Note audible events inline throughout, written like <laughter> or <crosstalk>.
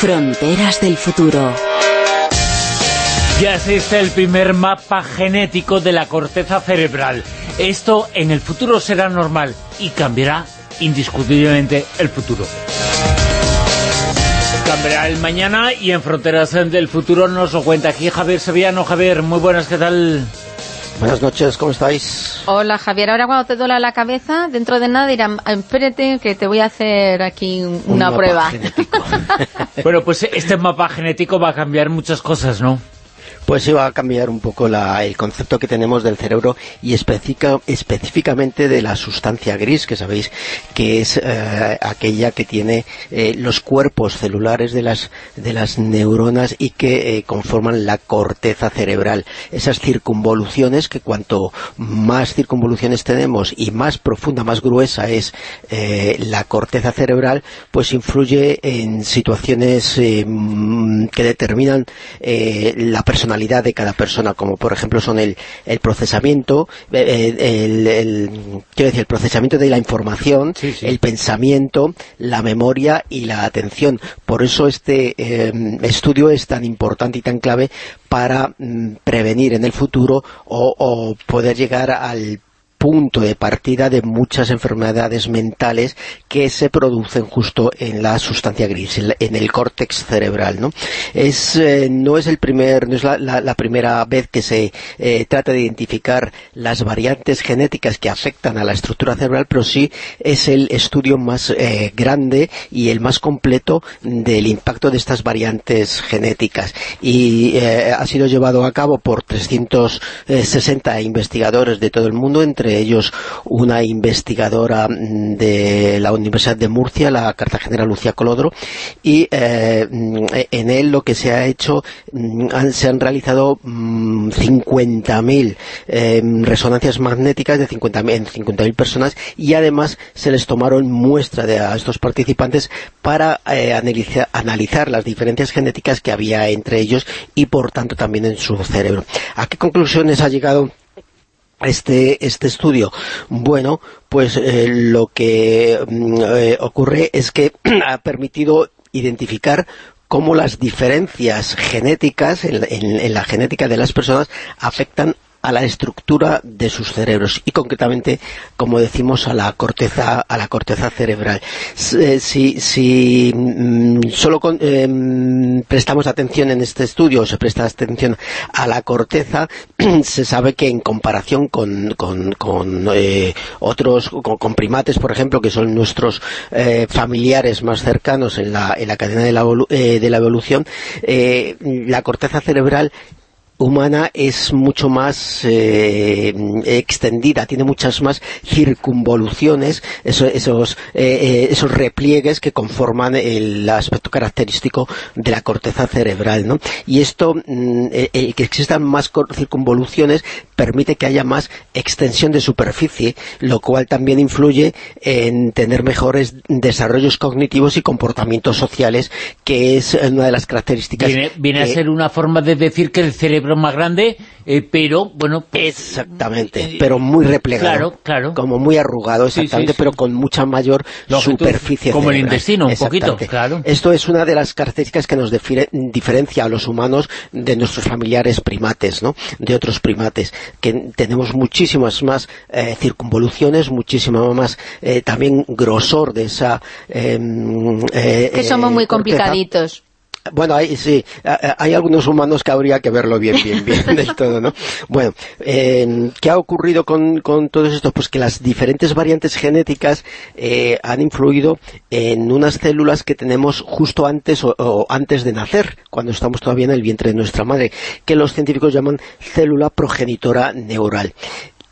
Fronteras del futuro. Ya existe el primer mapa genético de la corteza cerebral. Esto en el futuro será normal y cambiará indiscutiblemente el futuro. Cambiará el mañana y en Fronteras del Futuro nos lo cuenta aquí Javier Sevillano. Javier, muy buenas, ¿qué tal? Buenas noches, ¿cómo estáis? Hola Javier, ahora cuando te duela la cabeza, dentro de nada dirán, espérate que te voy a hacer aquí una Un prueba. mapa genético. <laughs> Bueno, pues este mapa genético va a cambiar muchas cosas, ¿no? Pues va a cambiar un poco la- el concepto que tenemos del cerebro y específicamente de la sustancia gris, que sabéis que es eh, aquella que tiene eh, los cuerpos celulares de las, de las neuronas y que eh, conforman la corteza cerebral. Esas circunvoluciones, que cuanto más circunvoluciones tenemos y más profunda, más gruesa es eh, la corteza cerebral, pues influye en situaciones mm, que determinan la personalidad de cada persona, como por ejemplo son el, el procesamiento, eh, el, el- quiero decir, el procesamiento de la información, Sí, sí. el pensamiento, la memoria y la atención. Por eso este eh, estudio es tan importante y tan clave para mm, prevenir en el futuro o, o poder llegar al punto de partida de muchas enfermedades mentales que se producen justo en la sustancia gris, en, el córtex cerebral, ¿no? Es, eh, no es el primer, no es la, primera vez que se eh, trata de identificar las variantes genéticas que afectan a la estructura cerebral, pero sí es el estudio más eh, grande y el más completo del impacto de estas variantes genéticas y ha sido llevado a cabo por 360 investigadores de todo el mundo, entre ellos una investigadora mm, de la Universidad de Murcia, la cartagenera Lucía Colodro, y eh, mm, en él lo que se ha hecho, mm, han- se han realizado mm, 50.000 eh, resonancias magnéticas de 50.000 en 50.000 personas y además se les tomaron muestra de a estos participantes para eh, analiza- analizar las diferencias genéticas que había entre ellos y por tanto también en su cerebro. ¿A qué conclusiones ha llegado este, este estudio? Bueno, pues eh, lo que mm, eh, ocurre es que <clears throat> ha permitido identificar cómo las diferencias genéticas en, en- en la genética de las personas afectan a la estructura de sus cerebros y concretamente, como decimos, a la corteza a la corteza cerebral. Eh, Si, si mm, solo em, prestamos atención en este estudio, o se presta atención a la corteza, <clears throat> se sabe que en comparación con, con, con, eh, otros, con, primates, por ejemplo, que son nuestros eh, familiares más cercanos en la, en la cadena de la, de la evolución, la corteza cerebral humana es mucho más eh, extendida, tiene muchas más circunvoluciones, eso- esos, eh, eh, esos repliegues que conforman el aspecto característico de la corteza cerebral, ¿no? Y esto, mm, el, que existan más circunvoluciones permite que haya más extensión de superficie, lo cual también influye en tener mejores desarrollos cognitivos y comportamientos sociales, que es una de las características Viene, viene a ser una forma de decir que el cerebro es más grande, eh, pero, bueno... pues, Exactamente, eh, pero muy replegado. Claro, claro. Como muy arrugado, exactamente, sí, sí. pero con mucha mayor Longitud, superficie como el intestino, un poquito, claro. Esto es una de las características que nos diferencia a los humanos de nuestros familiares primates, ¿no? De otros primates, que tenemos muchísimas más eh, circunvoluciones, muchísimo más eh, también grosor de esa... eh, eh, Que somos eh, muy corteza. complicaditos. Bueno, hay, sí, hay algunos humanos que habría que verlo bien, bien, bien <laughs> del todo, ¿no? Bueno, eh, ¿qué ha ocurrido con, con todo esto? Pues que las diferentes variantes genéticas eh, han influido en unas células que tenemos justo antes o, o antes de nacer, cuando estamos todavía en el vientre de nuestra madre, que los científicos llaman célula progenitora neural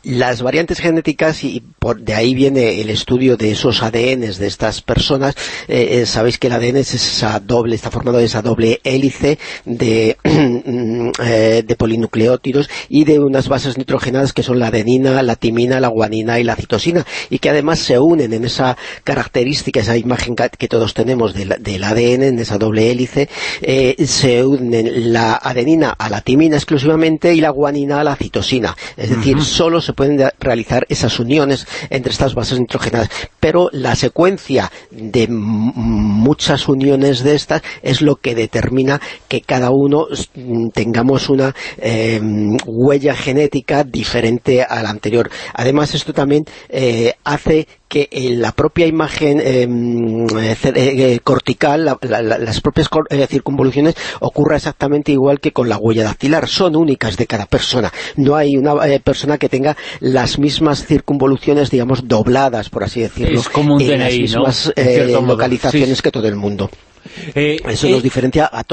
las variantes genéticas y por de ahí viene el estudio de esos ADNs de estas personas. Eh, eh, sabéis que el ADN es esa doble está formado de esa doble hélice de, <clears throat> eh, de polinucleótidos y de unas bases nitrogenadas que son la adenina, la timina, la guanina y la citosina y que además se unen en esa característica, esa imagen que todos tenemos del, del ADN en esa doble hélice se unen la adenina a la timina exclusivamente y la guanina a la citosina. Es decir, solo se pueden de- realizar esas uniones entre estas bases nitrogenadas pero la secuencia de muchas uniones de estas es lo que determina que cada uno tengamos una eh, huella genética diferente a la anterior. Además, esto también eh, hace que en la propia imagen em, eh, eh, cortical, las propias circunvoluciones ocurra exactamente igual que con la huella dactilar, son únicas de cada persona, no hay una persona que tenga las mismas circunvoluciones, digamos, dobladas, por así decirlo, en las mismas localizaciones que todo el mundo. Eh, Eso nos diferencia a,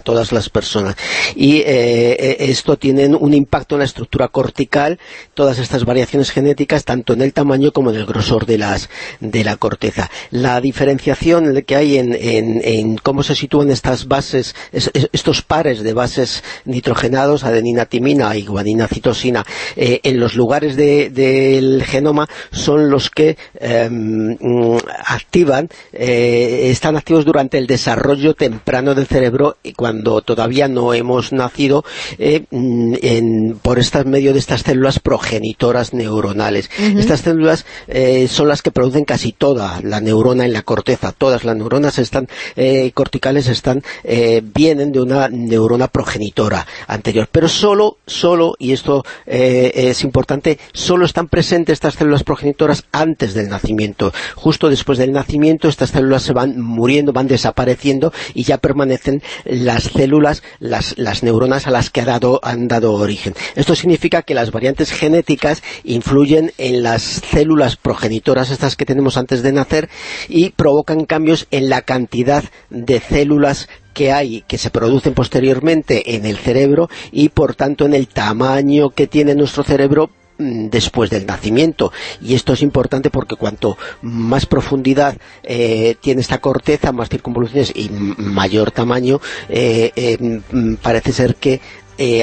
todas las personas. Y eh, eh, esto tiene un impacto en la estructura cortical, todas estas variaciones genéticas, tanto en el tamaño como en el grosor de, las, de la corteza. La diferenciación que hay en, cómo se sitúan estas bases, estos pares de bases nitrogenados, adenina, timina y guanina, citosina, en los lugares del genoma son los que em, activan, están activos durante el desarrollo temprano del cerebro y cuando todavía no hemos nacido eh, mm, por estas medio de estas células progenitoras neuronales. Estas células eh, son las que producen casi toda la neurona en la corteza. Todas las neuronas están eh, corticales están vienen de una neurona progenitora anterior. Pero solo, solo, y esto es importante, solo están presentes estas células progenitoras antes del nacimiento. Justo después del nacimiento estas células se van muriendo, van desapareciendo apareciendo y ya permanecen las células, las, neuronas a las que ha dado, han dado origen. Esto significa que las variantes genéticas influyen en las células progenitoras, estas que tenemos antes de nacer, y provocan cambios en la cantidad de células que hay, que se producen posteriormente en el cerebro y por tanto en el tamaño que tiene nuestro cerebro después del nacimiento y esto es importante porque cuanto más profundidad eh, tiene esta corteza, más circunvoluciones y mayor tamaño, eh, eh, mm, parece ser que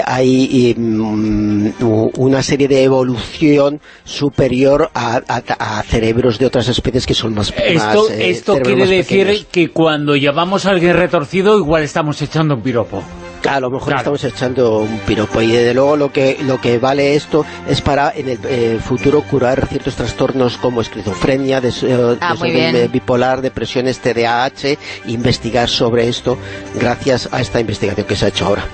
hay mm, una serie de evolución superior a, cerebros de otras especies que son más Esto, esto quiere decir que cuando llamamos a alguien retorcido igual estamos echando un piropo. A lo mejor estamos echando un piropo y desde luego lo que, lo que vale esto es para en el eh, futuro curar ciertos trastornos como esquizofrenia, des, eh, ah, bipolar, depresiones, TDAH, investigar sobre esto gracias a esta investigación que se ha hecho ahora.